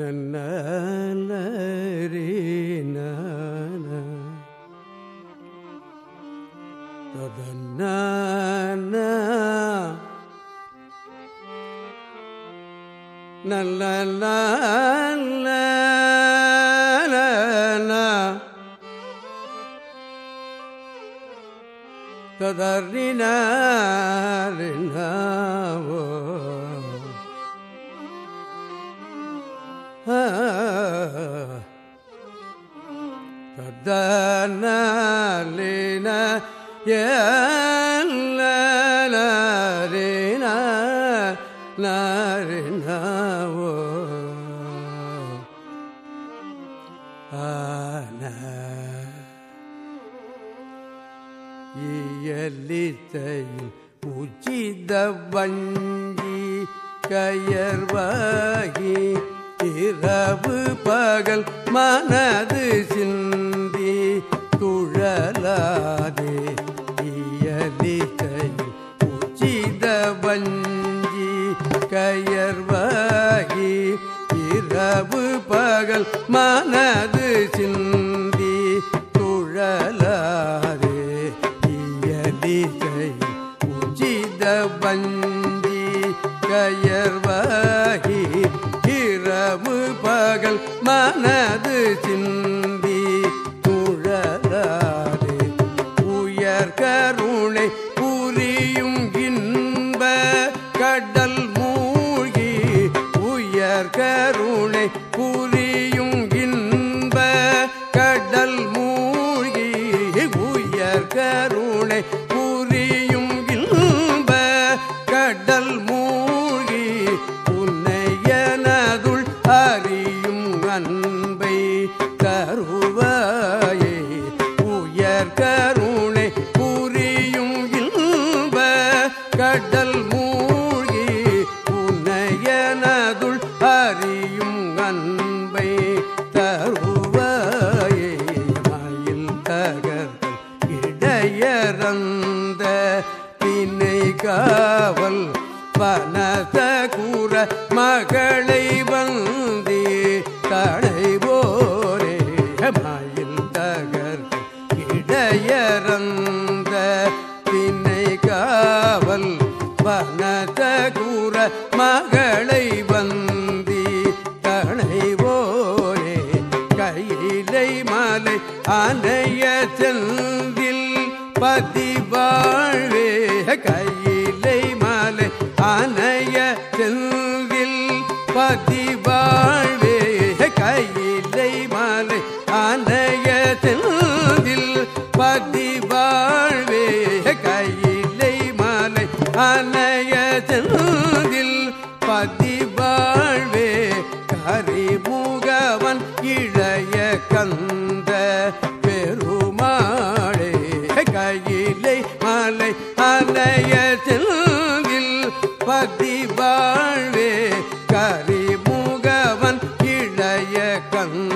நன்னரீன நல்ல ததறினாரினாவோ ததனலின ஏலரின நாரினாவோ. ஆன இயலித்தையில் உச்சித வஞ்சி கயர்வாகி இரவு பகல் மனது சிந்தி துழலாதே இயலித்தையில் உச்சித வஞ்சி கயர்வாகி இரவு பகல் மனது சிந்தி துழலாதே இயலிசை உச்சித வஞ்சி பகல் மனது சிந்தி துழலாதே உயர் கருணை புரியும் இன்ப கடல் மூழ்கி உயர் கருணை புரியும் கடல் மூழ்கி புனையனதுள் அறியும் அன்பை தருவாயே. மயில் தகர்கள் இடையறந்த பிணை காவல் பனத கூற மகளை வந்தி தடை கையிலை மாலை அணைய செந்தில் பதிவாழ்வே. கையிலை மாலை அணைய செந்தில் பதிவாழ்வே. கையிலை மாலை அணைய செந்தில் பதிவாழ்வே. கையிலை மாலை அணைய செந்தில் பதிவாழ்வே. கரி கந்த பெருமாளே கையிலை மலை அலையத்தில் பதிவாழ்வே கரிமுகவன் இளைய கந்த